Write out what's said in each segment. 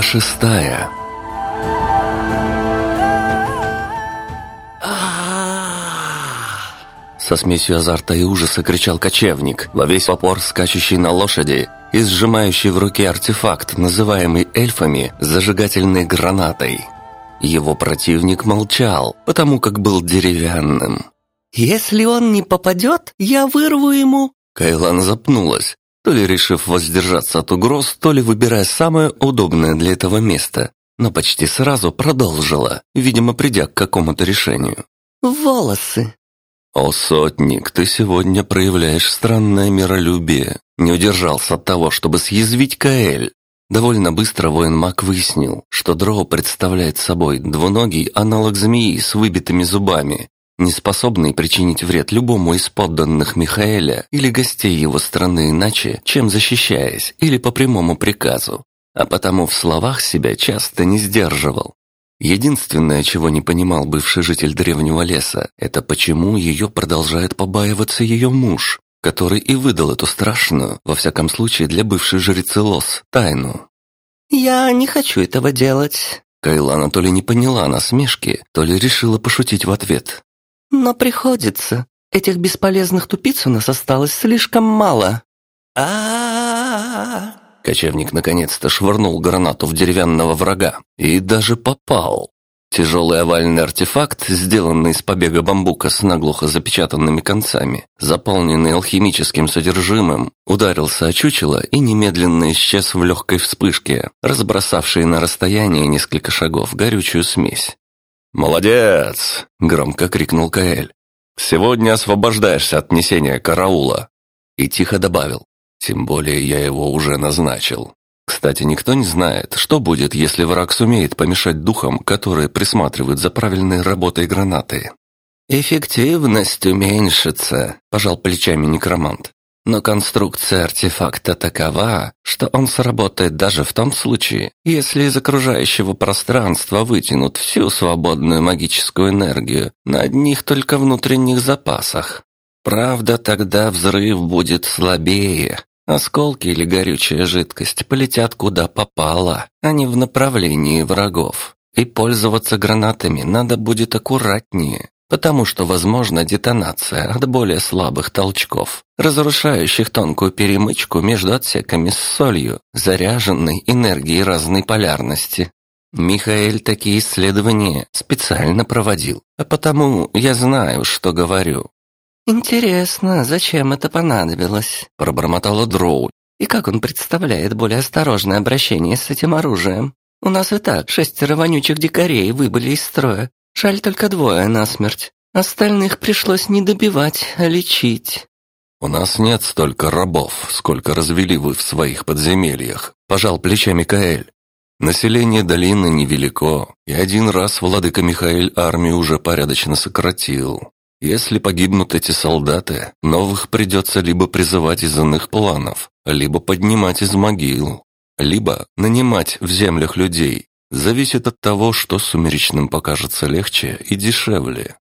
Глава шестая Со смесью азарта и ужаса кричал кочевник, во весь опор скачущий на лошади и сжимающий в руке артефакт, называемый эльфами зажигательной гранатой. Его противник молчал, потому как был деревянным. «Если он не попадет, я вырву ему...» Кайлан запнулась, то ли решив воздержаться от угроз, то ли выбирая самое удобное для этого место, но почти сразу продолжила, видимо, придя к какому-то решению. «Волосы!» «О, сотник, ты сегодня проявляешь странное миролюбие. Не удержался от того, чтобы съязвить Каэль». Довольно быстро воин-маг выяснил, что дроу представляет собой двуногий аналог змеи с выбитыми зубами, не способный причинить вред любому из подданных Михаэля или гостей его страны иначе, чем защищаясь или по прямому приказу, а потому в словах себя часто не сдерживал. Единственное, чего не понимал бывший житель древнего леса, это почему ее продолжает побаиваться ее муж, который и выдал эту страшную, во всяком случае для бывшей жрицы Лос, тайну. «Я не хочу этого делать». Кайлана то ли не поняла насмешки, то ли решила пошутить в ответ. «Но приходится. Этих бесполезных тупиц у нас осталось слишком мало». А, Кочевник наконец-то швырнул гранату в деревянного врага и даже попал. Тяжелый овальный артефакт, сделанный из побега бамбука с наглухо запечатанными концами, заполненный алхимическим содержимым, ударился о чучело и немедленно исчез в легкой вспышке, разбросавшей на расстояние несколько шагов горючую смесь. «Молодец!» — громко крикнул Каэль. «Сегодня освобождаешься от несения караула!» И тихо добавил. Тем более я его уже назначил. Кстати, никто не знает, что будет, если враг сумеет помешать духам, которые присматривают за правильной работой гранаты. «Эффективность уменьшится», – пожал плечами некромант. «Но конструкция артефакта такова, что он сработает даже в том случае, если из окружающего пространства вытянут всю свободную магическую энергию на одних только внутренних запасах. Правда, тогда взрыв будет слабее, Осколки или горючая жидкость полетят куда попало, а не в направлении врагов. И пользоваться гранатами надо будет аккуратнее, потому что возможна детонация от более слабых толчков, разрушающих тонкую перемычку между отсеками с солью, заряженной энергией разной полярности. Михаэль такие исследования специально проводил, а потому я знаю, что говорю. «Интересно, зачем это понадобилось?» – пробормотала Дроу. «И как он представляет более осторожное обращение с этим оружием? У нас и так шестеро вонючих дикарей выбыли из строя. Жаль только двое насмерть. Остальных пришлось не добивать, а лечить». «У нас нет столько рабов, сколько развели вы в своих подземельях», – пожал плечами Каэль. Население долины невелико, и один раз владыка Михаэль армию уже порядочно сократил. Если погибнут эти солдаты, новых придется либо призывать из иных планов, либо поднимать из могил, либо нанимать в землях людей. Зависит от того, что сумеречным покажется легче и дешевле.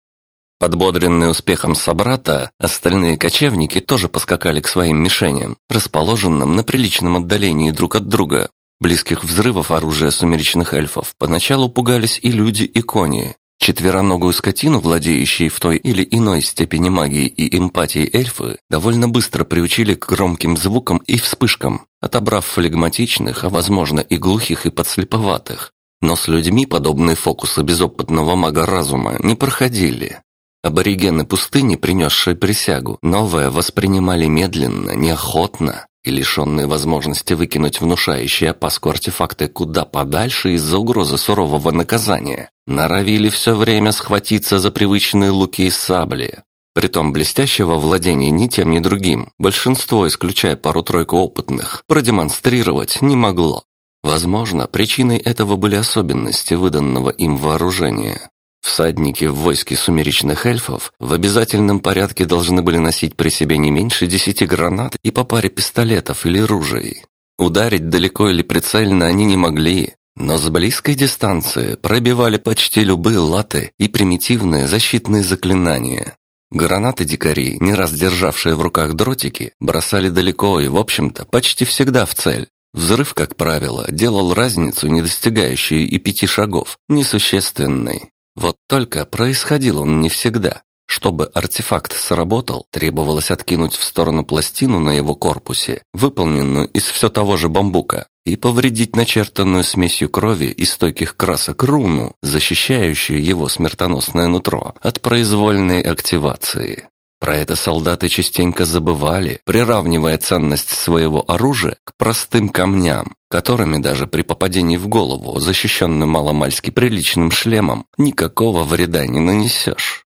Подбодренные успехом собрата, остальные кочевники тоже поскакали к своим мишеням, расположенным на приличном отдалении друг от друга. Близких взрывов оружия сумеречных эльфов поначалу пугались и люди, и кони, Четвероногую скотину, владеющие в той или иной степени магии и эмпатии эльфы, довольно быстро приучили к громким звукам и вспышкам, отобрав флегматичных, а возможно и глухих и подслеповатых. Но с людьми подобные фокусы безопытного мага разума не проходили. Аборигены пустыни, принесшие присягу, новое воспринимали медленно, неохотно, и лишенные возможности выкинуть внушающие опаску артефакты куда подальше из-за угрозы сурового наказания, норовили все время схватиться за привычные луки и сабли. Притом блестящего владения ни тем, ни другим, большинство, исключая пару-тройку опытных, продемонстрировать не могло. Возможно, причиной этого были особенности выданного им вооружения. Всадники в войске сумеречных эльфов в обязательном порядке должны были носить при себе не меньше десяти гранат и по паре пистолетов или ружей. Ударить далеко или прицельно они не могли, но с близкой дистанции пробивали почти любые латы и примитивные защитные заклинания. Гранаты дикарей, не раз державшие в руках дротики, бросали далеко и, в общем-то, почти всегда в цель. Взрыв, как правило, делал разницу, не достигающую и пяти шагов, несущественной. Вот только происходил он не всегда. Чтобы артефакт сработал, требовалось откинуть в сторону пластину на его корпусе, выполненную из все того же бамбука, и повредить начертанную смесью крови и стойких красок руну, защищающую его смертоносное нутро от произвольной активации. Про это солдаты частенько забывали, приравнивая ценность своего оружия к простым камням, которыми даже при попадении в голову, защищенным маломальски приличным шлемом, никакого вреда не нанесешь.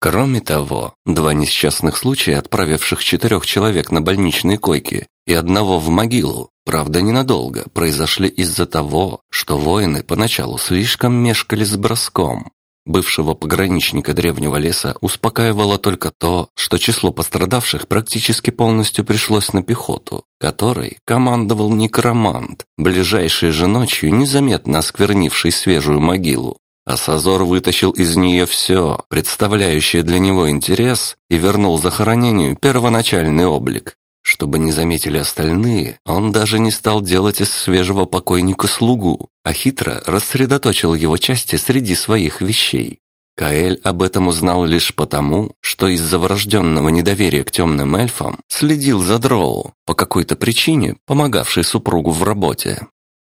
Кроме того, два несчастных случая, отправивших четырех человек на больничные койки и одного в могилу, правда ненадолго, произошли из-за того, что воины поначалу слишком мешкали с броском. Бывшего пограничника древнего леса успокаивало только то, что число пострадавших практически полностью пришлось на пехоту, которой командовал некромант, ближайшей же ночью незаметно осквернивший свежую могилу. Асазор вытащил из нее все, представляющее для него интерес, и вернул захоронению первоначальный облик. Чтобы не заметили остальные, он даже не стал делать из свежего покойника слугу, а хитро рассредоточил его части среди своих вещей. Каэль об этом узнал лишь потому, что из-за врожденного недоверия к темным эльфам следил за Дроу, по какой-то причине помогавшей супругу в работе.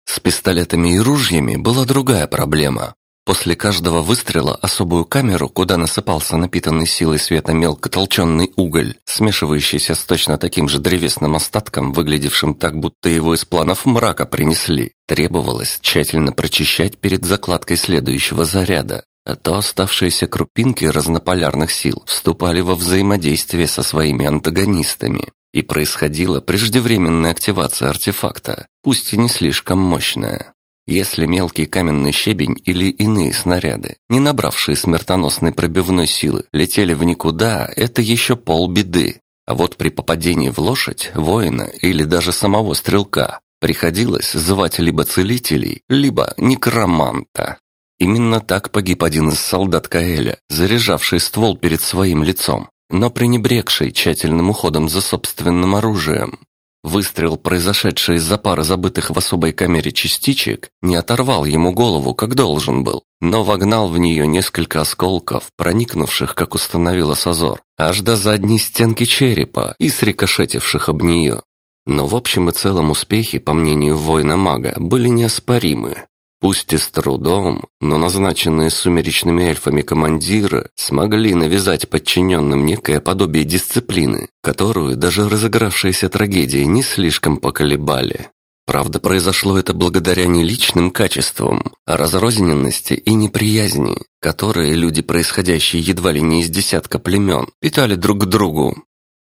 С пистолетами и ружьями была другая проблема. После каждого выстрела особую камеру, куда насыпался напитанный силой света мелкотолченный уголь, смешивающийся с точно таким же древесным остатком, выглядевшим так, будто его из планов мрака принесли, требовалось тщательно прочищать перед закладкой следующего заряда. А то оставшиеся крупинки разнополярных сил вступали во взаимодействие со своими антагонистами, и происходила преждевременная активация артефакта, пусть и не слишком мощная. Если мелкий каменный щебень или иные снаряды, не набравшие смертоносной пробивной силы, летели в никуда, это еще полбеды. А вот при попадении в лошадь, воина или даже самого стрелка приходилось звать либо целителей, либо некроманта. Именно так погиб один из солдат Каэля, заряжавший ствол перед своим лицом, но пренебрегший тщательным уходом за собственным оружием. Выстрел, произошедший из-за пары забытых в особой камере частичек, не оторвал ему голову, как должен был, но вогнал в нее несколько осколков, проникнувших, как установила Сазор, аж до задней стенки черепа и срикошетивших об нее. Но в общем и целом успехи, по мнению воина-мага, были неоспоримы. Пусть и с трудом, но назначенные сумеречными эльфами командиры смогли навязать подчиненным некое подобие дисциплины, которую даже разыгравшиеся трагедии не слишком поколебали. Правда, произошло это благодаря не личным качествам, а разрозненности и неприязни, которые люди, происходящие едва ли не из десятка племен, питали друг к другу.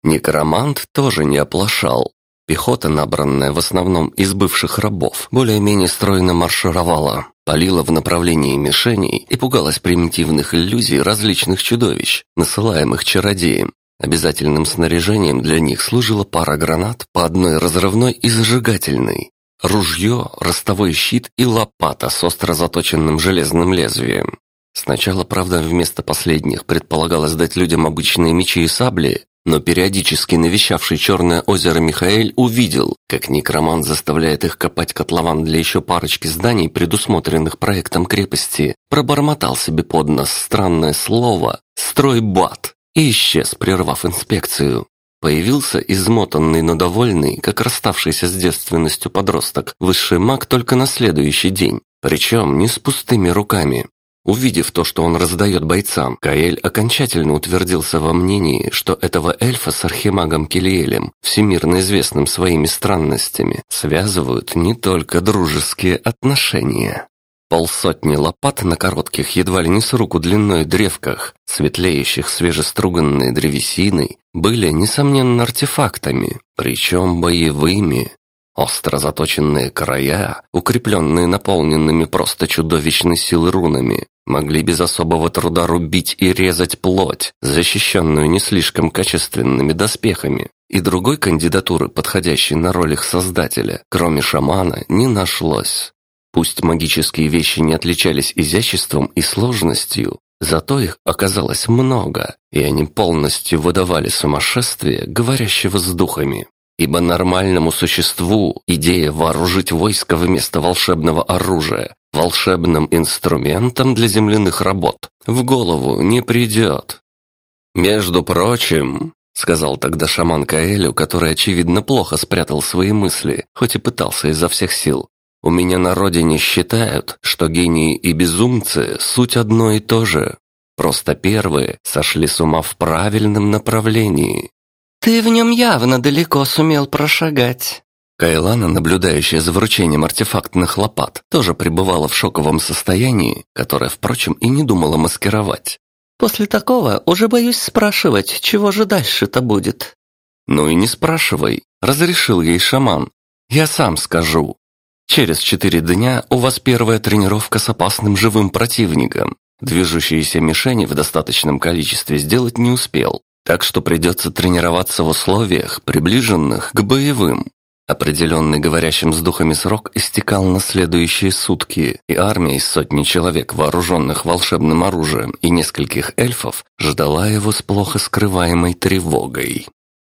Некромант тоже не оплошал. Пехота, набранная в основном из бывших рабов, более-менее стройно маршировала, палила в направлении мишеней и пугалась примитивных иллюзий различных чудовищ, насылаемых чародеем. Обязательным снаряжением для них служила пара гранат по одной разрывной и зажигательной, ружье, ростовой щит и лопата с остро заточенным железным лезвием. Сначала, правда, вместо последних предполагалось дать людям обычные мечи и сабли, но периодически навещавший Черное озеро Михаэль увидел, как некромант заставляет их копать котлован для еще парочки зданий, предусмотренных проектом крепости, пробормотал себе под нос странное слово «стройбат» и исчез, прервав инспекцию. Появился измотанный, но довольный, как расставшийся с девственностью подросток, высший маг только на следующий день, причем не с пустыми руками. Увидев то, что он раздает бойцам, Каэль окончательно утвердился во мнении, что этого эльфа с архимагом Келиэлем, всемирно известным своими странностями, связывают не только дружеские отношения. Полсотни лопат на коротких, едва ли не с руку длиной древках, светлеющих свежеструганной древесиной, были, несомненно, артефактами, причем боевыми. Остро заточенные края, укрепленные наполненными просто чудовищной силой рунами, могли без особого труда рубить и резать плоть, защищенную не слишком качественными доспехами. И другой кандидатуры, подходящей на роль их создателя, кроме шамана, не нашлось. Пусть магические вещи не отличались изяществом и сложностью, зато их оказалось много, и они полностью выдавали сумасшествие, говорящего с духами. Ибо нормальному существу идея вооружить войско вместо волшебного оружия волшебным инструментом для земляных работ в голову не придет. «Между прочим», — сказал тогда шаман Каэлю, который, очевидно, плохо спрятал свои мысли, хоть и пытался изо всех сил, «у меня на родине считают, что гении и безумцы — суть одно и то же. Просто первые сошли с ума в правильном направлении». «Ты в нем явно далеко сумел прошагать», Кайлана, наблюдающая за вручением артефактных лопат, тоже пребывала в шоковом состоянии, которое, впрочем, и не думала маскировать. «После такого уже боюсь спрашивать, чего же дальше-то будет». «Ну и не спрашивай», — разрешил ей шаман. «Я сам скажу. Через четыре дня у вас первая тренировка с опасным живым противником. Движущиеся мишени в достаточном количестве сделать не успел, так что придется тренироваться в условиях, приближенных к боевым. Определенный говорящим с духами срок истекал на следующие сутки, и армия из сотни человек, вооруженных волшебным оружием, и нескольких эльфов ждала его с плохо скрываемой тревогой.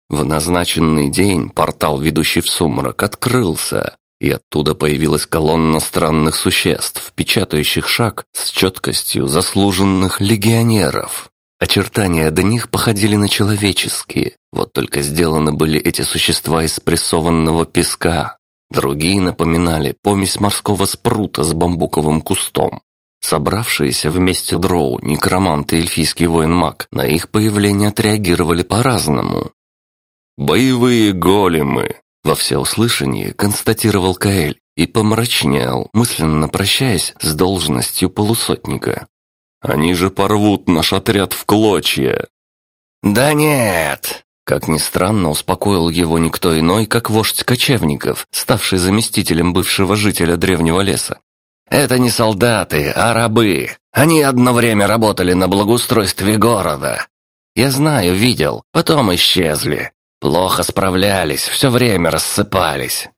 В назначенный день портал, ведущий в сумрак, открылся, и оттуда появилась колонна странных существ, печатающих шаг с четкостью заслуженных легионеров. Очертания до них походили на человеческие, вот только сделаны были эти существа из прессованного песка. Другие напоминали помесь морского спрута с бамбуковым кустом. Собравшиеся вместе дроу, некромант и эльфийский воин-маг на их появление отреагировали по-разному. «Боевые големы!» — во всеуслышание констатировал Каэль и помрачнел, мысленно прощаясь с должностью полусотника. Они же порвут наш отряд в клочья!» «Да нет!» Как ни странно, успокоил его никто иной, как вождь кочевников, ставший заместителем бывшего жителя древнего леса. «Это не солдаты, а рабы. Они одно время работали на благоустройстве города. Я знаю, видел, потом исчезли. Плохо справлялись, все время рассыпались.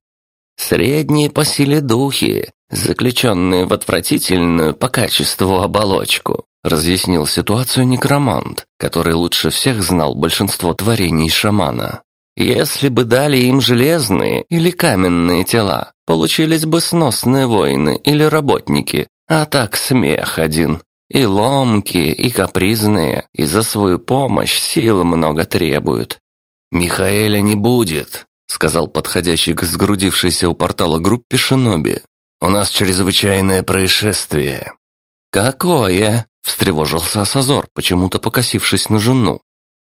Средние по силе духи, заключенные в отвратительную по качеству оболочку, разъяснил ситуацию некромант, который лучше всех знал большинство творений шамана. Если бы дали им железные или каменные тела, получились бы сносные воины или работники, а так смех один. И ломкие, и капризные, и за свою помощь силы много требуют. «Михаэля не будет», — сказал подходящий к сгрудившейся у портала группе Шиноби. У нас чрезвычайное происшествие». «Какое?» — встревожился Асазор, почему-то покосившись на жену.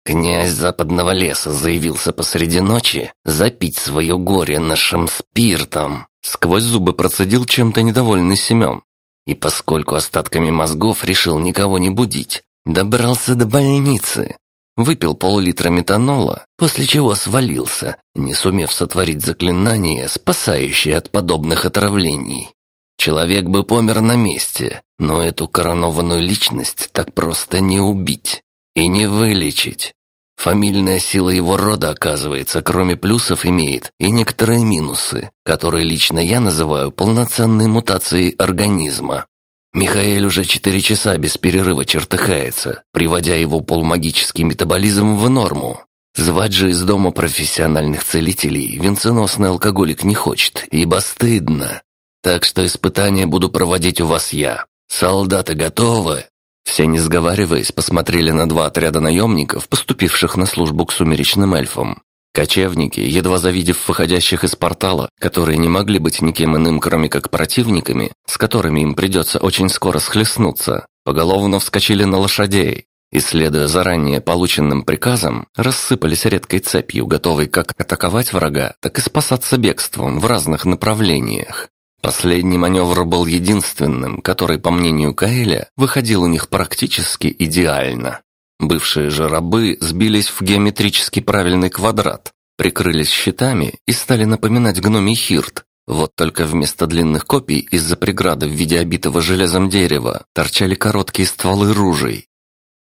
Князь западного леса заявился посреди ночи запить свое горе нашим спиртом. Сквозь зубы процедил чем-то недовольный Семен. И поскольку остатками мозгов решил никого не будить, добрался до больницы, Выпил пол-литра метанола, после чего свалился, не сумев сотворить заклинание, спасающее от подобных отравлений. Человек бы помер на месте, но эту коронованную личность так просто не убить и не вылечить. Фамильная сила его рода, оказывается, кроме плюсов имеет и некоторые минусы, которые лично я называю полноценной мутацией организма. Михаил уже четыре часа без перерыва чертыхается, приводя его полумагический метаболизм в норму. Звать же из дома профессиональных целителей венценосный алкоголик не хочет, ибо стыдно. Так что испытания буду проводить у вас я. Солдаты готовы?» Все, не сговариваясь, посмотрели на два отряда наемников, поступивших на службу к сумеречным эльфам. Кочевники, едва завидев выходящих из портала, которые не могли быть никем иным, кроме как противниками, с которыми им придется очень скоро схлестнуться, поголовно вскочили на лошадей и, следуя заранее полученным приказам, рассыпались редкой цепью, готовой как атаковать врага, так и спасаться бегством в разных направлениях. Последний маневр был единственным, который, по мнению Каэля, выходил у них практически идеально. Бывшие же рабы сбились в геометрически правильный квадрат, прикрылись щитами и стали напоминать гномий хирт. Вот только вместо длинных копий из-за преграды в виде обитого железом дерева торчали короткие стволы ружей.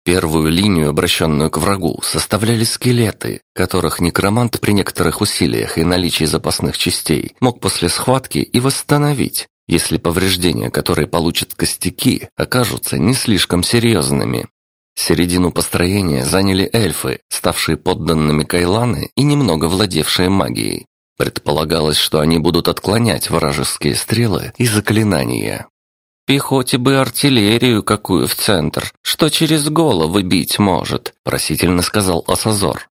Первую линию, обращенную к врагу, составляли скелеты, которых некромант при некоторых усилиях и наличии запасных частей мог после схватки и восстановить, если повреждения, которые получат костяки, окажутся не слишком серьезными. Середину построения заняли эльфы, ставшие подданными Кайланы и немного владевшие магией. Предполагалось, что они будут отклонять вражеские стрелы и заклинания. «Пехоте бы артиллерию какую в центр, что через головы бить может», – просительно сказал Асазор.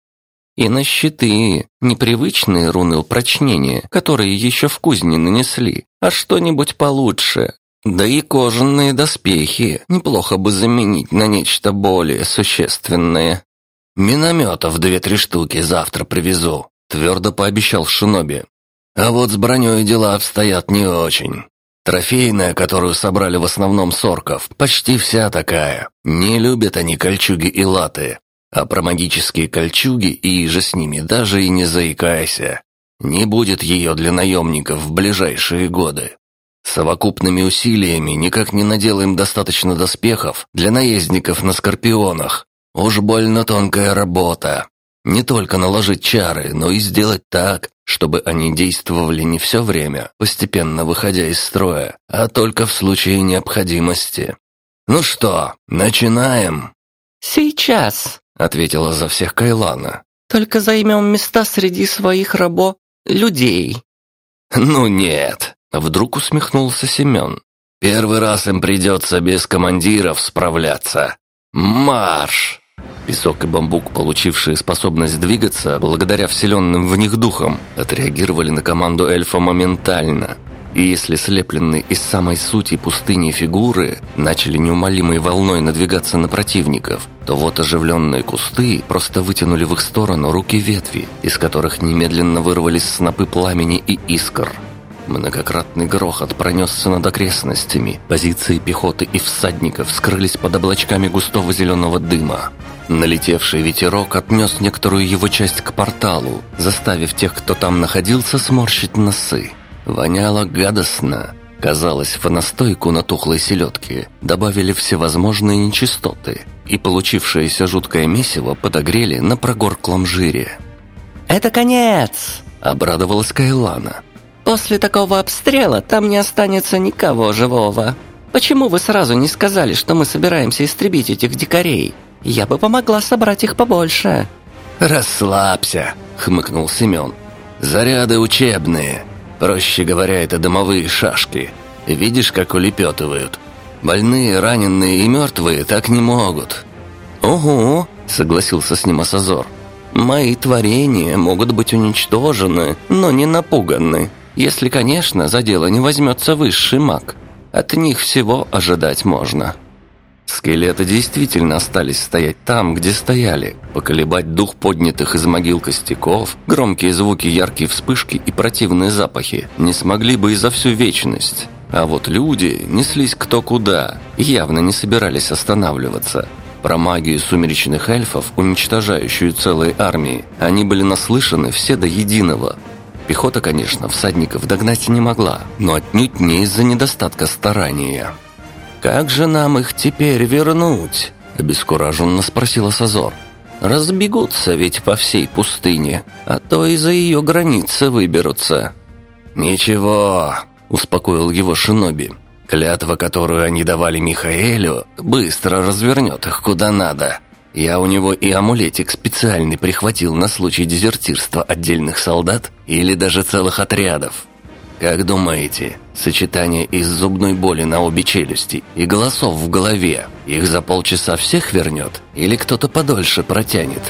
«И на щиты, непривычные руны упрочнения, которые еще в кузне нанесли, а что-нибудь получше. Да и кожаные доспехи неплохо бы заменить на нечто более существенное». «Минометов две-три штуки завтра привезу», – твердо пообещал Шиноби. «А вот с броней дела обстоят не очень. Трофейная, которую собрали в основном сорков, почти вся такая. Не любят они кольчуги и латы. А про магические кольчуги и же с ними даже и не заикайся. Не будет ее для наемников в ближайшие годы. Совокупными усилиями никак не наделаем достаточно доспехов для наездников на скорпионах. Уж больно тонкая работа. Не только наложить чары, но и сделать так, чтобы они действовали не все время, постепенно выходя из строя, а только в случае необходимости. «Ну что, начинаем?» «Сейчас», — ответила за всех Кайлана. «Только займем места среди своих рабо... людей». «Ну нет», — вдруг усмехнулся Семен. «Первый раз им придется без командиров справляться. Марш!» Песок и бамбук, получившие способность двигаться благодаря вселенным в них духам, отреагировали на команду эльфа моментально. И если слепленные из самой сути пустыни фигуры начали неумолимой волной надвигаться на противников, то вот оживленные кусты просто вытянули в их сторону руки ветви, из которых немедленно вырвались снопы пламени и искр. Многократный грохот пронесся над окрестностями. Позиции пехоты и всадников скрылись под облачками густого зеленого дыма. Налетевший ветерок отнес некоторую его часть к порталу, заставив тех, кто там находился, сморщить носы. Воняло гадостно. Казалось, в настойку на тухлой селедке добавили всевозможные нечистоты, и получившееся жуткое месиво подогрели на прогорклом жире. «Это конец!» – обрадовалась Кайлана. «После такого обстрела там не останется никого живого. Почему вы сразу не сказали, что мы собираемся истребить этих дикарей?» Я бы помогла собрать их побольше». «Расслабься», — хмыкнул Семен. «Заряды учебные. Проще говоря, это домовые шашки. Видишь, как улепетывают? Больные, раненые и мертвые так не могут». «Угу», — согласился с ним Асазор. «Мои творения могут быть уничтожены, но не напуганы, если, конечно, за дело не возьмется высший маг. От них всего ожидать можно». Скелеты действительно остались стоять там, где стояли. Поколебать дух поднятых из могил костяков, громкие звуки, яркие вспышки и противные запахи не смогли бы и за всю вечность. А вот люди неслись кто куда и явно не собирались останавливаться. Про магию сумеречных эльфов, уничтожающую целые армии, они были наслышаны все до единого. Пехота, конечно, всадников догнать не могла, но отнюдь не из-за недостатка старания. «Как же нам их теперь вернуть?» – обескураженно спросила Сазор. «Разбегутся ведь по всей пустыне, а то и за ее границы выберутся». «Ничего», – успокоил его Шиноби. «Клятва, которую они давали Михаэлю, быстро развернет их куда надо. Я у него и амулетик специальный прихватил на случай дезертирства отдельных солдат или даже целых отрядов. Как думаете, сочетание из зубной боли на обе челюсти и голосов в голове их за полчаса всех вернет или кто-то подольше протянет?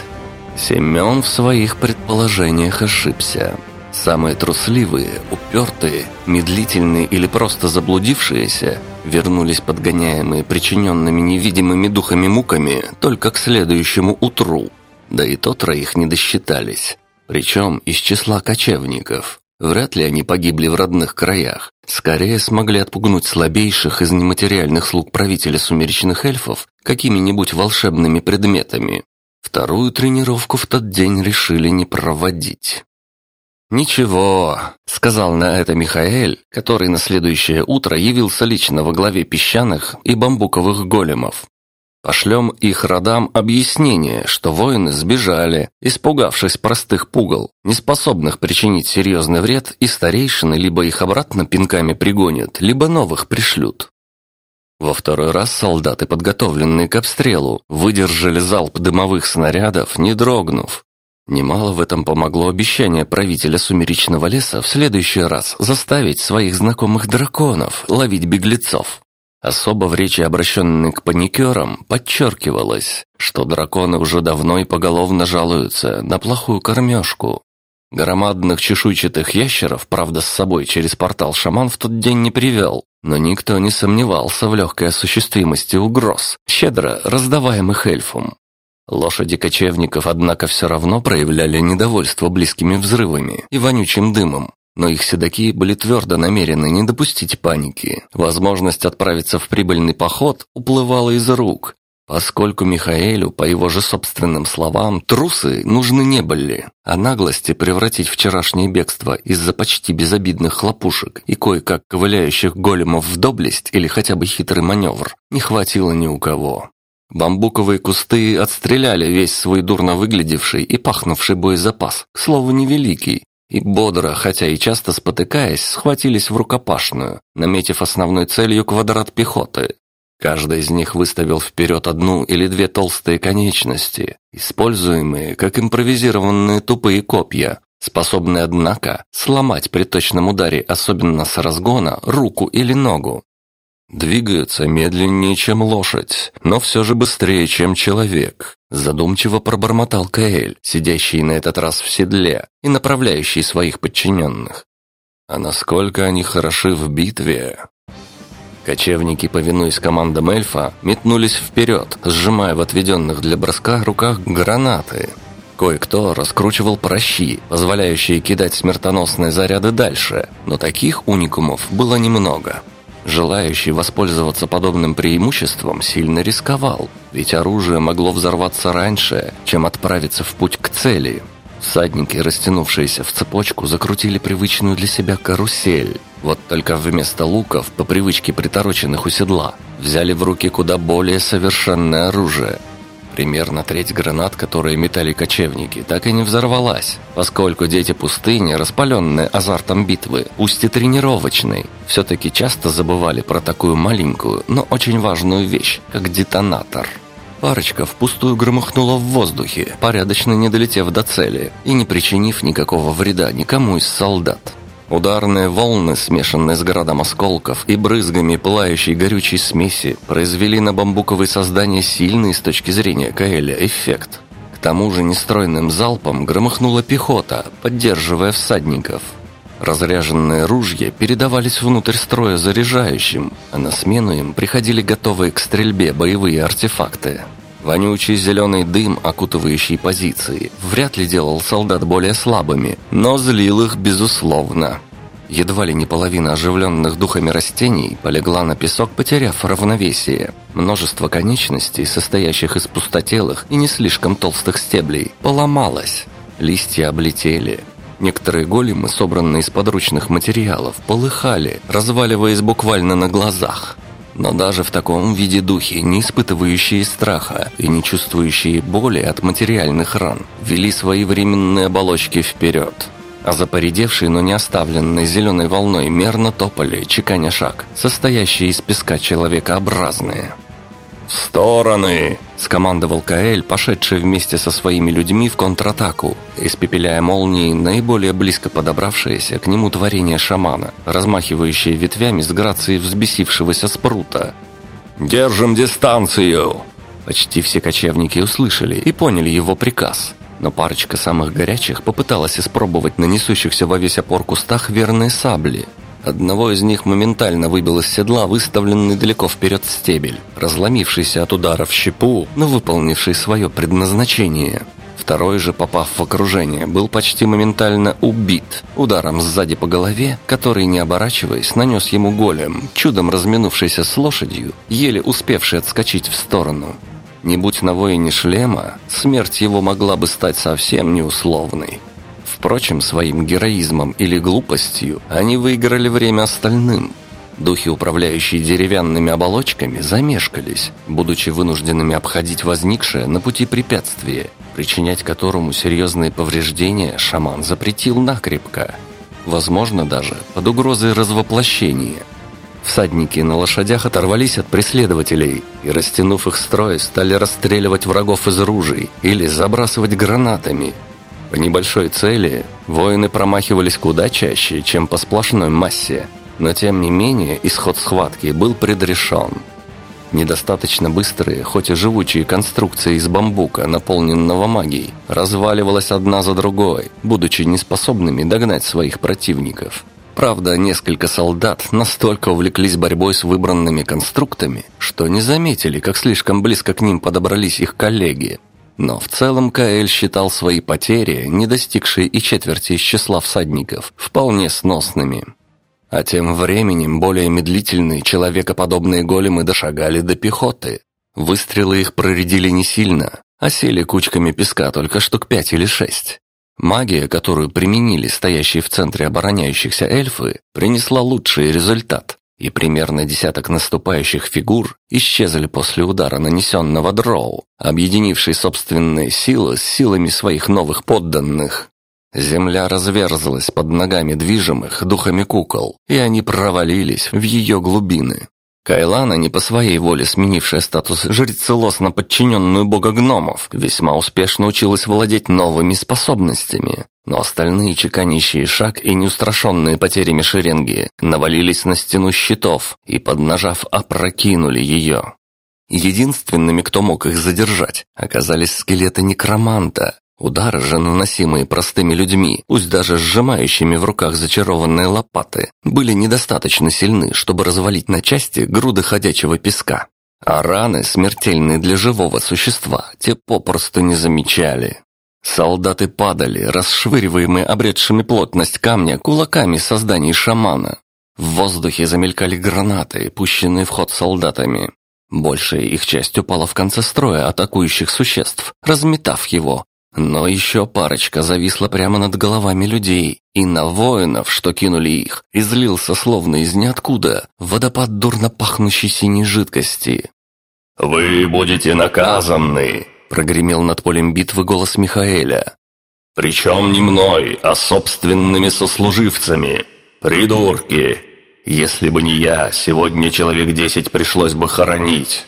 Семен в своих предположениях ошибся. Самые трусливые, упертые, медлительные или просто заблудившиеся вернулись подгоняемые причиненными невидимыми духами муками только к следующему утру. Да и то троих не досчитались. Причем из числа кочевников. Вряд ли они погибли в родных краях. Скорее смогли отпугнуть слабейших из нематериальных слуг правителя сумеречных эльфов какими-нибудь волшебными предметами. Вторую тренировку в тот день решили не проводить. «Ничего», — сказал на это Михаэль, который на следующее утро явился лично во главе песчаных и бамбуковых големов. Пошлем их родам объяснение, что воины сбежали, испугавшись простых пугал, неспособных причинить серьезный вред, и старейшины либо их обратно пинками пригонят, либо новых пришлют. Во второй раз солдаты, подготовленные к обстрелу, выдержали залп дымовых снарядов, не дрогнув. Немало в этом помогло обещание правителя Сумеречного леса в следующий раз заставить своих знакомых драконов ловить беглецов. Особо в речи, обращенной к паникерам, подчеркивалось, что драконы уже давно и поголовно жалуются на плохую кормежку. Громадных чешуйчатых ящеров, правда, с собой через портал шаман в тот день не привел, но никто не сомневался в легкой осуществимости угроз, щедро раздаваемых эльфам. Лошади кочевников, однако, все равно проявляли недовольство близкими взрывами и вонючим дымом, но их седаки были твердо намерены не допустить паники. Возможность отправиться в прибыльный поход уплывала из рук, поскольку Михаэлю, по его же собственным словам, трусы нужны не были, а наглости превратить вчерашнее бегство из-за почти безобидных хлопушек и кое-как ковыляющих големов в доблесть или хотя бы хитрый маневр не хватило ни у кого. Бамбуковые кусты отстреляли весь свой дурно выглядевший и пахнувший боезапас, к слову, невеликий, и бодро, хотя и часто спотыкаясь, схватились в рукопашную, наметив основной целью квадрат пехоты. Каждый из них выставил вперед одну или две толстые конечности, используемые как импровизированные тупые копья, способные, однако, сломать при точном ударе, особенно с разгона, руку или ногу. Двигаются медленнее, чем лошадь, но все же быстрее, чем человек. Задумчиво пробормотал Каэль, сидящий на этот раз в седле и направляющий своих подчиненных. А насколько они хороши в битве? Кочевники, повинуясь командам эльфа, метнулись вперед, сжимая в отведенных для броска руках гранаты. Кое-кто раскручивал прощи, позволяющие кидать смертоносные заряды дальше, но таких уникумов было немного. Желающий воспользоваться подобным преимуществом сильно рисковал, ведь оружие могло взорваться раньше, чем отправиться в путь к цели. Всадники, растянувшиеся в цепочку, закрутили привычную для себя карусель. Вот только вместо луков, по привычке притороченных у седла, взяли в руки куда более совершенное оружие – Примерно треть гранат, которые метали кочевники, так и не взорвалась, поскольку дети пустыни, распаленные азартом битвы, пусть и тренировочной, все-таки часто забывали про такую маленькую, но очень важную вещь, как детонатор. Парочка впустую громыхнула в воздухе, порядочно не долетев до цели и не причинив никакого вреда никому из солдат. Ударные волны, смешанные с градом осколков и брызгами пылающей горючей смеси, произвели на бамбуковые создания сильный с точки зрения Каэля эффект. К тому же нестройным залпом громыхнула пехота, поддерживая всадников. Разряженные ружья передавались внутрь строя заряжающим, а на смену им приходили готовые к стрельбе боевые артефакты. Вонючий зеленый дым, окутывающий позиции, вряд ли делал солдат более слабыми, но злил их безусловно. Едва ли не половина оживленных духами растений полегла на песок, потеряв равновесие. Множество конечностей, состоящих из пустотелых и не слишком толстых стеблей, поломалось. Листья облетели. Некоторые големы, собранные из подручных материалов, полыхали, разваливаясь буквально на глазах. Но даже в таком виде духи, не испытывающие страха и не чувствующие боли от материальных ран, вели свои временные оболочки вперед. А запоредевшие, но не оставленные зеленой волной мерно топали, чеканя шаг, состоящие из песка человекообразные. «В стороны!» – скомандовал Каэль, пошедший вместе со своими людьми в контратаку, испепеляя молнией наиболее близко подобравшееся к нему творение шамана, размахивающее ветвями с грацией взбесившегося спрута. «Держим дистанцию!» Почти все кочевники услышали и поняли его приказ, но парочка самых горячих попыталась испробовать на несущихся во весь опор кустах верные сабли – Одного из них моментально выбил из седла выставленный далеко вперед стебель, разломившийся от удара в щепу, но выполнивший свое предназначение. Второй же, попав в окружение, был почти моментально убит ударом сзади по голове, который, не оборачиваясь, нанес ему голем, чудом разминувшийся с лошадью, еле успевший отскочить в сторону. Не будь на воине шлема, смерть его могла бы стать совсем неусловной. Впрочем, своим героизмом или глупостью они выиграли время остальным. Духи, управляющие деревянными оболочками, замешкались, будучи вынужденными обходить возникшее на пути препятствие, причинять которому серьезные повреждения шаман запретил накрепко. Возможно, даже под угрозой развоплощения. Всадники на лошадях оторвались от преследователей и, растянув их строй, стали расстреливать врагов из ружей или забрасывать гранатами. По небольшой цели воины промахивались куда чаще, чем по сплошной массе, но тем не менее исход схватки был предрешен. Недостаточно быстрые, хоть и живучие конструкции из бамбука, наполненного магией, разваливалась одна за другой, будучи неспособными догнать своих противников. Правда, несколько солдат настолько увлеклись борьбой с выбранными конструктами, что не заметили, как слишком близко к ним подобрались их коллеги. Но в целом Каэль считал свои потери, не достигшие и четверти из числа всадников, вполне сносными. А тем временем более медлительные человекоподобные големы дошагали до пехоты. Выстрелы их проредили не сильно, а сели кучками песка только штук пять или шесть. Магия, которую применили стоящие в центре обороняющихся эльфы, принесла лучший результат, и примерно десяток наступающих фигур исчезли после удара, нанесенного дроу, объединивший собственные силы с силами своих новых подданных. Земля разверзлась под ногами движимых духами кукол, и они провалились в ее глубины. Кайлана, не по своей воле сменившая статус жрицелосно подчиненную бога гномов, весьма успешно училась владеть новыми способностями, но остальные чеканящие шаг и неустрашенные потерями шеренги навалились на стену щитов и, поднажав, опрокинули ее. Единственными, кто мог их задержать, оказались скелеты некроманта, Удары же, наносимые простыми людьми, пусть даже сжимающими в руках зачарованные лопаты, были недостаточно сильны, чтобы развалить на части груды ходячего песка. А раны, смертельные для живого существа, те попросту не замечали. Солдаты падали, расшвыриваемые обретшими плотность камня кулаками созданий шамана. В воздухе замелькали гранаты, пущенные в ход солдатами. Большая их часть упала в конце строя атакующих существ, разметав его, но еще парочка зависла прямо над головами людей, и на воинов, что кинули их, излился словно из ниоткуда водопад дурно пахнущей синей жидкости. «Вы будете наказаны!» — прогремел над полем битвы голос Михаэля. «Причем не мной, а собственными сослуживцами. Придурки! Если бы не я, сегодня человек десять пришлось бы хоронить».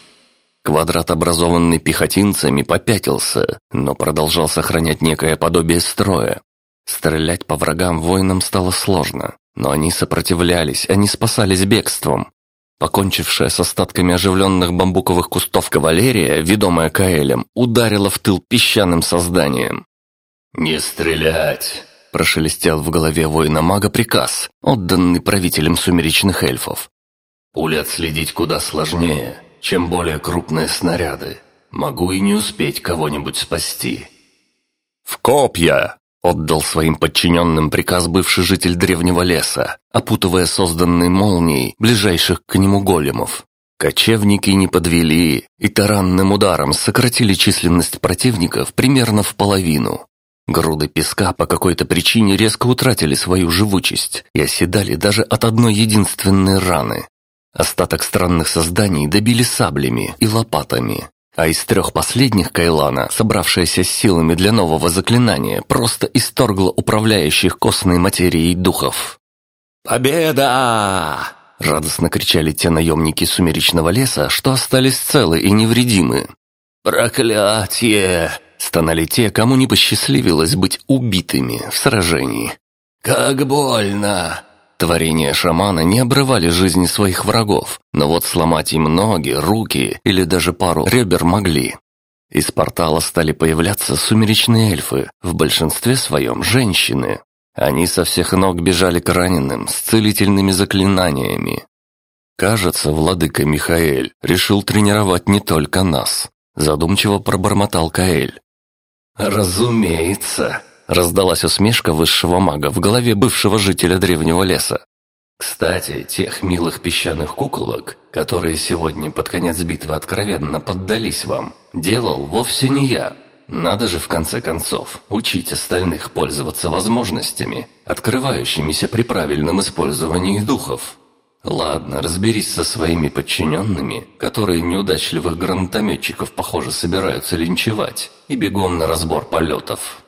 Квадрат, образованный пехотинцами, попятился, но продолжал сохранять некое подобие строя. Стрелять по врагам воинам стало сложно, но они сопротивлялись, они спасались бегством. Покончившая с остатками оживленных бамбуковых кустов кавалерия, ведомая Каэлем, ударила в тыл песчаным созданием. «Не стрелять!» – прошелестел в голове воина-мага приказ, отданный правителем сумеречных эльфов. «Пули отследить куда сложнее, чем более крупные снаряды. Могу и не успеть кого-нибудь спасти». «В копья!» — отдал своим подчиненным приказ бывший житель древнего леса, опутывая созданной молнией ближайших к нему големов. Кочевники не подвели и таранным ударом сократили численность противников примерно в половину. Груды песка по какой-то причине резко утратили свою живучесть и оседали даже от одной единственной раны. Остаток странных созданий добили саблями и лопатами. А из трех последних Кайлана, собравшаяся с силами для нового заклинания, просто исторгла управляющих костной материей духов. «Победа!» — радостно кричали те наемники сумеречного леса, что остались целы и невредимы. «Проклятие!» — стонали те, кому не посчастливилось быть убитыми в сражении. «Как больно! Творения шамана не обрывали жизни своих врагов, но вот сломать им ноги, руки или даже пару ребер могли. Из портала стали появляться сумеречные эльфы, в большинстве своем женщины. Они со всех ног бежали к раненым с целительными заклинаниями. Кажется, владыка Михаэль решил тренировать не только нас. Задумчиво пробормотал Каэль. «Разумеется», Раздалась усмешка высшего мага в голове бывшего жителя древнего леса. «Кстати, тех милых песчаных куколок, которые сегодня под конец битвы откровенно поддались вам, делал вовсе не я. Надо же, в конце концов, учить остальных пользоваться возможностями, открывающимися при правильном использовании духов. Ладно, разберись со своими подчиненными, которые неудачливых гранатометчиков, похоже, собираются линчевать, и бегом на разбор полетов».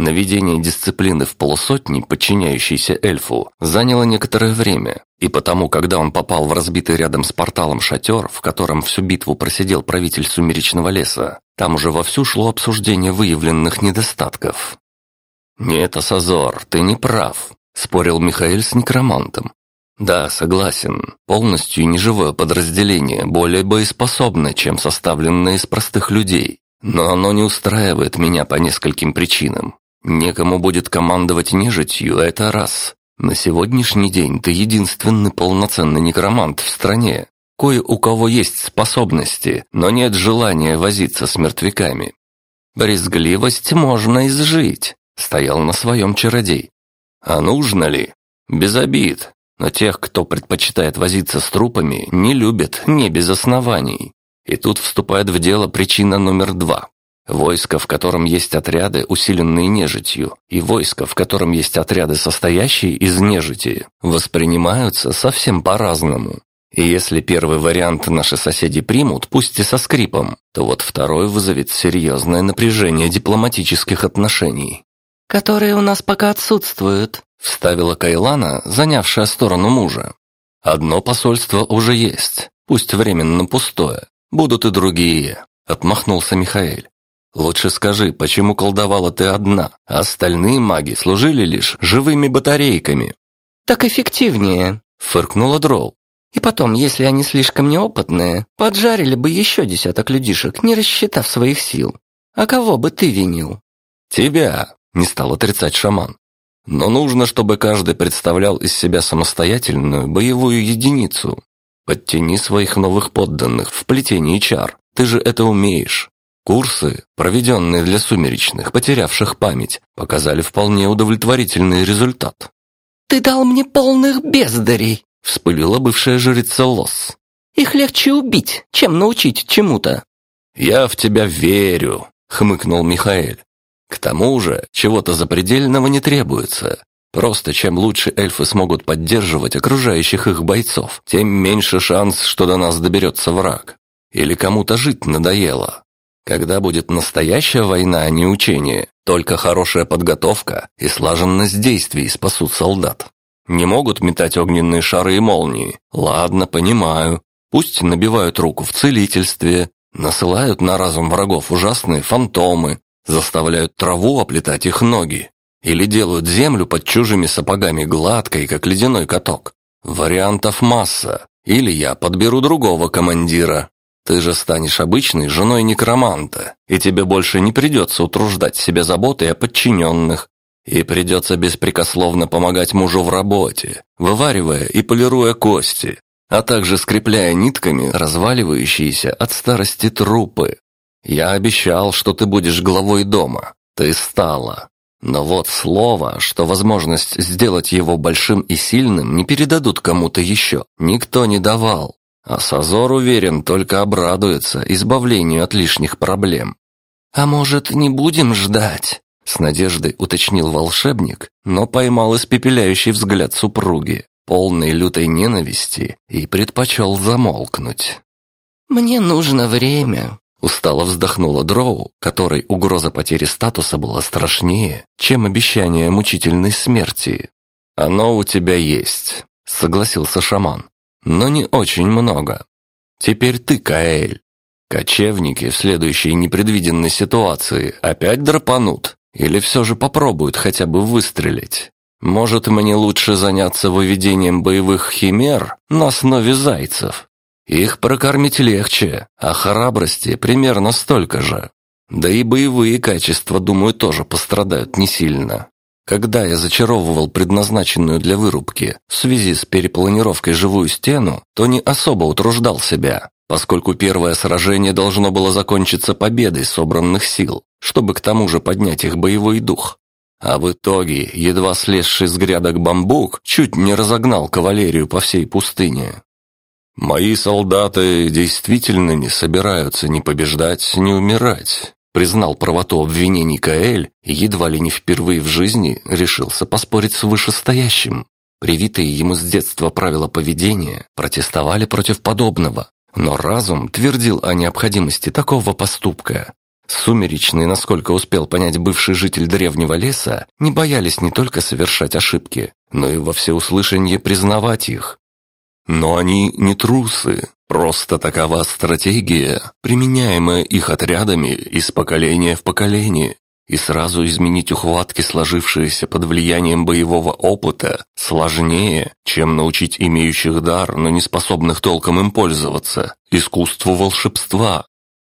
Наведение дисциплины в полусотни, подчиняющейся эльфу, заняло некоторое время, и потому, когда он попал в разбитый рядом с порталом шатер, в котором всю битву просидел правитель Сумеречного леса, там уже вовсю шло обсуждение выявленных недостатков. «Нет, Асазор, ты не прав», — спорил Михаил с некромантом. «Да, согласен, полностью неживое подразделение, более боеспособное, чем составленное из простых людей, но оно не устраивает меня по нескольким причинам. Некому будет командовать нежитью, это раз. На сегодняшний день ты единственный полноценный некромант в стране. Кое у кого есть способности, но нет желания возиться с мертвяками. Брезгливость можно изжить, стоял на своем чародей. А нужно ли? Без обид. Но тех, кто предпочитает возиться с трупами, не любят не без оснований. И тут вступает в дело причина номер два. Войско, в котором есть отряды, усиленные нежитью, и войско, в котором есть отряды, состоящие из нежити, воспринимаются совсем по-разному. И если первый вариант наши соседи примут, пусть и со скрипом, то вот второй вызовет серьезное напряжение дипломатических отношений. «Которые у нас пока отсутствуют», — вставила Кайлана, занявшая сторону мужа. «Одно посольство уже есть, пусть временно пустое. Будут и другие», — отмахнулся Михаил. Лучше скажи, почему колдовала ты одна, а остальные маги служили лишь живыми батарейками?» «Так эффективнее», — фыркнула Дроу. «И потом, если они слишком неопытные, поджарили бы еще десяток людишек, не рассчитав своих сил. А кого бы ты винил?» «Тебя», — не стал отрицать шаман. «Но нужно, чтобы каждый представлял из себя самостоятельную боевую единицу. Подтяни своих новых подданных в плетении чар. Ты же это умеешь. Курсы, проведенные для сумеречных, потерявших память, показали вполне удовлетворительный результат. «Ты дал мне полных бездарей!» — вспылила бывшая жрица Лос. «Их легче убить, чем научить чему-то». «Я в тебя верю», — хмыкнул Михаил. «К тому же, чего-то запредельного не требуется. Просто чем лучше эльфы смогут поддерживать окружающих их бойцов, тем меньше шанс, что до нас доберется враг. Или кому-то жить надоело. Когда будет настоящая война, а не учение, только хорошая подготовка и слаженность действий спасут солдат. Не могут метать огненные шары и молнии. Ладно, понимаю. Пусть набивают руку в целительстве, насылают на разум врагов ужасные фантомы, заставляют траву оплетать их ноги. Или делают землю под чужими сапогами гладкой, как ледяной каток. Вариантов масса. Или я подберу другого командира, ты же станешь обычной женой некроманта, и тебе больше не придется утруждать себя заботой о подчиненных, и придется беспрекословно помогать мужу в работе, вываривая и полируя кости, а также скрепляя нитками разваливающиеся от старости трупы. Я обещал, что ты будешь главой дома. Ты стала. Но вот слово, что возможность сделать его большим и сильным не передадут кому-то еще, никто не давал. А Сазор, уверен, только обрадуется избавлению от лишних проблем. «А может, не будем ждать?» С надеждой уточнил волшебник, но поймал испепеляющий взгляд супруги, полный лютой ненависти, и предпочел замолкнуть. «Мне нужно время», — устало вздохнула Дроу, которой угроза потери статуса была страшнее, чем обещание мучительной смерти. «Оно у тебя есть», — согласился шаман но не очень много. Теперь ты, Каэль. Кочевники в следующей непредвиденной ситуации опять драпанут или все же попробуют хотя бы выстрелить. Может, мне лучше заняться выведением боевых химер на основе зайцев? Их прокормить легче, а храбрости примерно столько же. Да и боевые качества, думаю, тоже пострадают не сильно. Когда я зачаровывал предназначенную для вырубки в связи с перепланировкой живую стену, то не особо утруждал себя, поскольку первое сражение должно было закончиться победой собранных сил, чтобы к тому же поднять их боевой дух. А в итоге, едва слезший с грядок бамбук, чуть не разогнал кавалерию по всей пустыне. Мои солдаты действительно не собираются ни побеждать, ни умирать признал правоту обвинений Каэль и едва ли не впервые в жизни решился поспорить с вышестоящим. Привитые ему с детства правила поведения протестовали против подобного, но разум твердил о необходимости такого поступка. Сумеречные, насколько успел понять бывший житель древнего леса, не боялись не только совершать ошибки, но и во всеуслышание признавать их. Но они не трусы, просто такова стратегия, применяемая их отрядами из поколения в поколение. И сразу изменить ухватки, сложившиеся под влиянием боевого опыта, сложнее, чем научить имеющих дар, но не способных толком им пользоваться, искусству волшебства.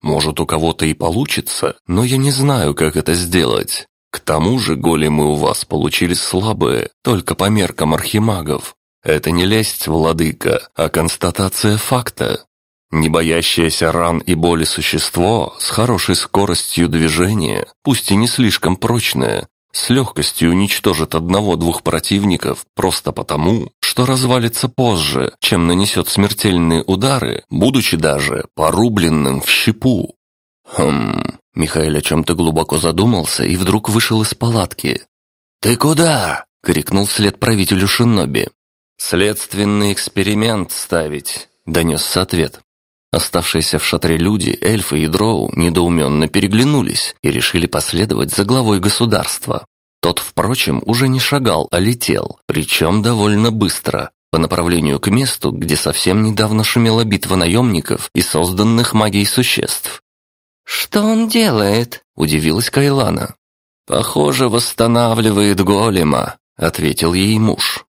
Может, у кого-то и получится, но я не знаю, как это сделать. К тому же големы у вас получились слабые, только по меркам архимагов. Это не лесть, владыка, а констатация факта. Не боящееся ран и боли существо с хорошей скоростью движения, пусть и не слишком прочное, с легкостью уничтожит одного-двух противников просто потому, что развалится позже, чем нанесет смертельные удары, будучи даже порубленным в щепу. Хм, Михаил о чем-то глубоко задумался и вдруг вышел из палатки. «Ты куда?» — крикнул вслед правителю Шиноби. «Следственный эксперимент ставить», — донесся ответ. Оставшиеся в шатре люди, эльфы и дроу недоуменно переглянулись и решили последовать за главой государства. Тот, впрочем, уже не шагал, а летел, причем довольно быстро, по направлению к месту, где совсем недавно шумела битва наемников и созданных магией существ. «Что он делает?» – удивилась Кайлана. «Похоже, восстанавливает голема», – ответил ей муж.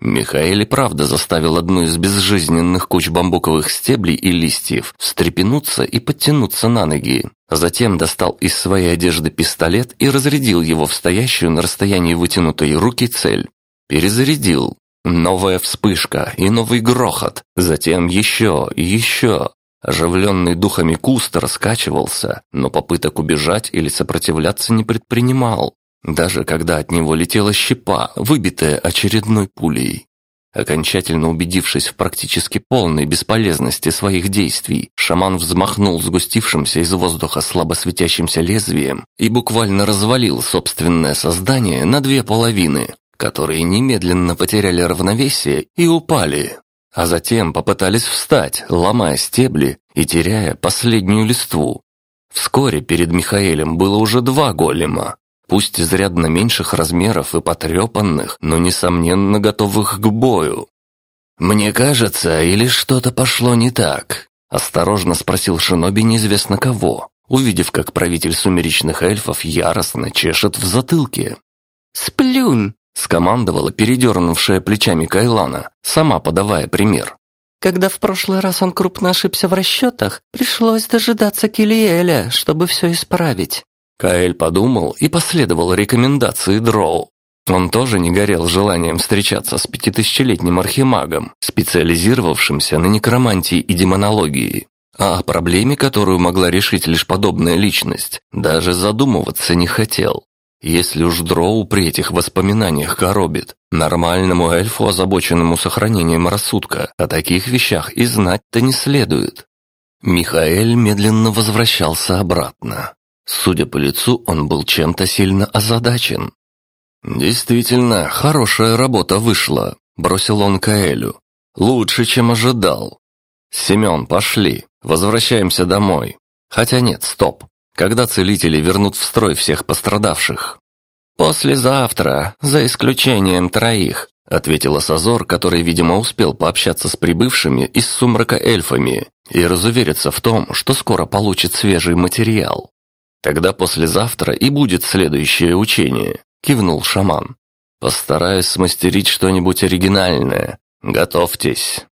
Михаил и правда заставил одну из безжизненных куч бамбуковых стеблей и листьев встрепенуться и подтянуться на ноги. Затем достал из своей одежды пистолет и разрядил его в стоящую на расстоянии вытянутой руки цель. Перезарядил. Новая вспышка и новый грохот. Затем еще и еще. Оживленный духами куст раскачивался, но попыток убежать или сопротивляться не предпринимал, даже когда от него летела щепа, выбитая очередной пулей. Окончательно убедившись в практически полной бесполезности своих действий, шаман взмахнул сгустившимся из воздуха слабо светящимся лезвием и буквально развалил собственное создание на две половины, которые немедленно потеряли равновесие и упали, а затем попытались встать, ломая стебли и теряя последнюю листву. Вскоре перед Михаэлем было уже два голема, пусть изрядно меньших размеров и потрепанных, но, несомненно, готовых к бою. «Мне кажется, или что-то пошло не так?» – осторожно спросил Шиноби неизвестно кого, увидев, как правитель сумеречных эльфов яростно чешет в затылке. «Сплюнь!» – скомандовала передернувшая плечами Кайлана, сама подавая пример. Когда в прошлый раз он крупно ошибся в расчетах, пришлось дожидаться Килиэля, чтобы все исправить. Каэль подумал и последовал рекомендации Дроу. Он тоже не горел желанием встречаться с пятитысячелетним архимагом, специализировавшимся на некромантии и демонологии. А о проблеме, которую могла решить лишь подобная личность, даже задумываться не хотел. Если уж Дроу при этих воспоминаниях коробит, нормальному эльфу, озабоченному сохранением рассудка, о таких вещах и знать-то не следует. Михаэль медленно возвращался обратно. Судя по лицу, он был чем-то сильно озадачен. «Действительно, хорошая работа вышла», — бросил он Каэлю. «Лучше, чем ожидал». «Семен, пошли, возвращаемся домой. Хотя нет, стоп. Когда целители вернут в строй всех пострадавших?» «Послезавтра, за исключением троих», — ответила Сазор, который, видимо, успел пообщаться с прибывшими из сумрака эльфами и разувериться в том, что скоро получит свежий материал. Тогда послезавтра и будет следующее учение, кивнул шаман. Постараюсь смастерить что-нибудь оригинальное. Готовьтесь.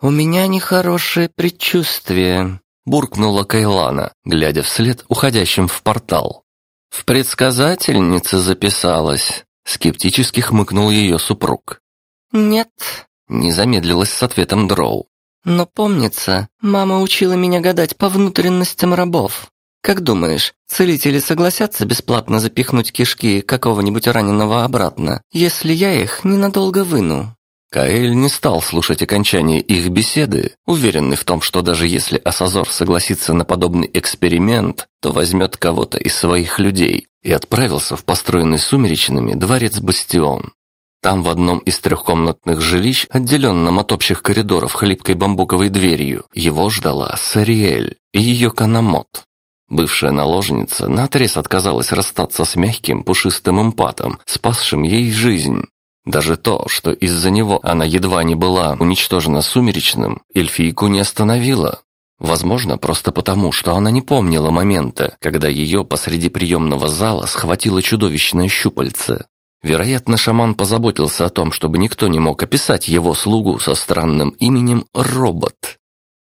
У меня нехорошее предчувствие, буркнула Кайлана, глядя вслед уходящим в портал. В предсказательнице записалась, скептически хмыкнул ее супруг. Нет, не замедлилась с ответом Дроу. Но помнится, мама учила меня гадать по внутренностям рабов. Как думаешь, целители согласятся бесплатно запихнуть кишки какого-нибудь раненого обратно, если я их ненадолго выну?» Каэль не стал слушать окончание их беседы, уверенный в том, что даже если Асазор согласится на подобный эксперимент, то возьмет кого-то из своих людей и отправился в построенный сумеречными дворец Бастион. Там в одном из трехкомнатных жилищ, отделенном от общих коридоров хлипкой бамбуковой дверью, его ждала Сариэль и ее канамот. Бывшая наложница наотрез отказалась расстаться с мягким пушистым импатом, спасшим ей жизнь. Даже то, что из-за него она едва не была уничтожена сумеречным, эльфийку не остановило. Возможно, просто потому, что она не помнила момента, когда ее посреди приемного зала схватило чудовищное щупальце. Вероятно, шаман позаботился о том, чтобы никто не мог описать его слугу со странным именем «Робот».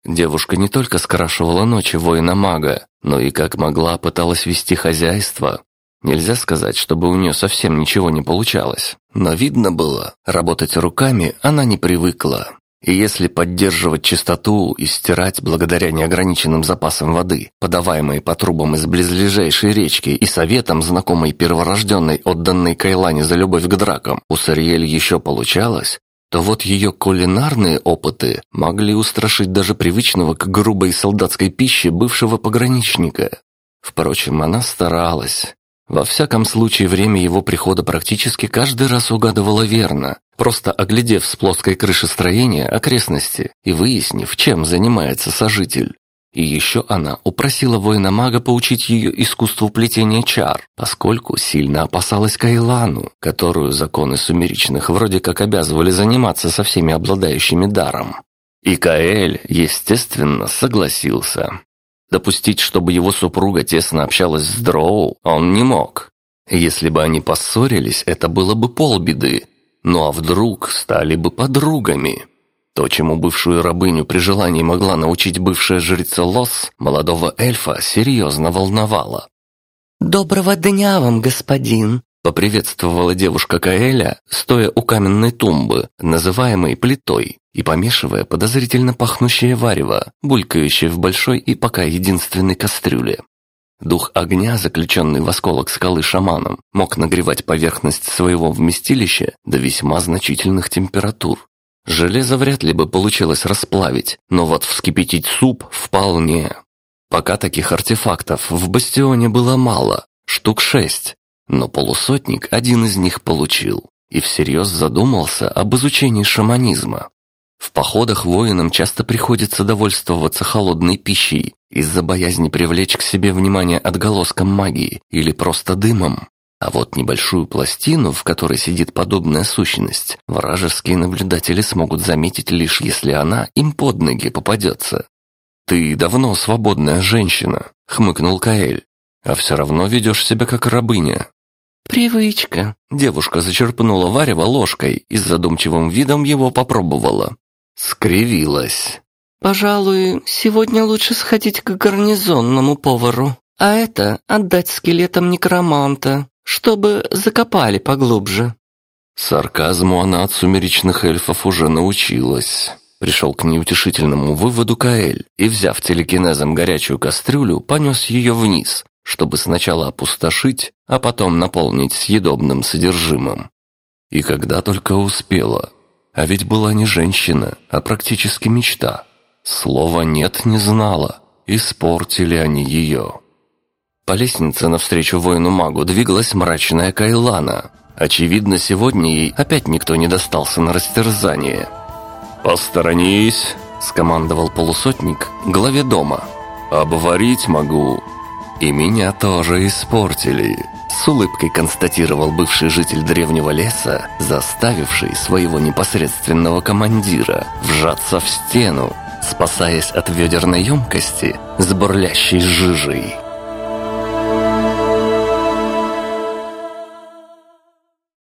Девушка не только скрашивала ночи воина-мага, но и как могла пыталась вести хозяйство. Нельзя сказать, чтобы у нее совсем ничего не получалось, но видно было, работать руками она не привыкла. И если поддерживать чистоту и стирать благодаря неограниченным запасам воды, подаваемой по трубам из близлежащей речки и советам знакомой перворожденной, отданной Кайлане за любовь к дракам, у Сариэль еще получалось, то вот ее кулинарные опыты могли устрашить даже привычного к грубой солдатской пище бывшего пограничника. Впрочем, она старалась. Во всяком случае, время его прихода практически каждый раз угадывала верно, просто оглядев с плоской крыши строения окрестности и выяснив, чем занимается сожитель. И еще она упросила воина-мага поучить ее искусству плетения чар, поскольку сильно опасалась Кайлану, которую законы сумеречных вроде как обязывали заниматься со всеми обладающими даром. И Каэль, естественно, согласился. Допустить, чтобы его супруга тесно общалась с Дроу, он не мог. Если бы они поссорились, это было бы полбеды. Ну а вдруг стали бы подругами? То, чему бывшую рабыню при желании могла научить бывшая жрица Лос, молодого эльфа серьезно волновало. «Доброго дня вам, господин!» — поприветствовала девушка Каэля, стоя у каменной тумбы, называемой плитой, и помешивая подозрительно пахнущее варево, булькающее в большой и пока единственной кастрюле. Дух огня, заключенный в осколок скалы шаманом, мог нагревать поверхность своего вместилища до весьма значительных температур, Железо вряд ли бы получилось расплавить, но вот вскипятить суп вполне. Пока таких артефактов в бастионе было мало, штук шесть, но полусотник один из них получил и всерьез задумался об изучении шаманизма. В походах воинам часто приходится довольствоваться холодной пищей из-за боязни привлечь к себе внимание отголоском магии или просто дымом. А вот небольшую пластину, в которой сидит подобная сущность, вражеские наблюдатели смогут заметить лишь если она им под ноги попадется. «Ты давно свободная женщина», — хмыкнул Каэль, «а все равно ведешь себя как рабыня». «Привычка», — девушка зачерпнула варево ложкой и с задумчивым видом его попробовала. Скривилась. «Пожалуй, сегодня лучше сходить к гарнизонному повару, а это отдать скелетам некроманта чтобы закопали поглубже». Сарказму она от сумеречных эльфов уже научилась. Пришел к неутешительному выводу Каэль и, взяв телекинезом горячую кастрюлю, понес ее вниз, чтобы сначала опустошить, а потом наполнить съедобным содержимым. И когда только успела. А ведь была не женщина, а практически мечта. Слова «нет» не знала. Испортили они ее. По лестнице навстречу воину-магу двигалась мрачная Кайлана. Очевидно, сегодня ей опять никто не достался на растерзание. «Посторонись!» – скомандовал полусотник главе дома. «Обварить могу!» «И меня тоже испортили!» С улыбкой констатировал бывший житель древнего леса, заставивший своего непосредственного командира вжаться в стену, спасаясь от ведерной емкости с бурлящей жижей.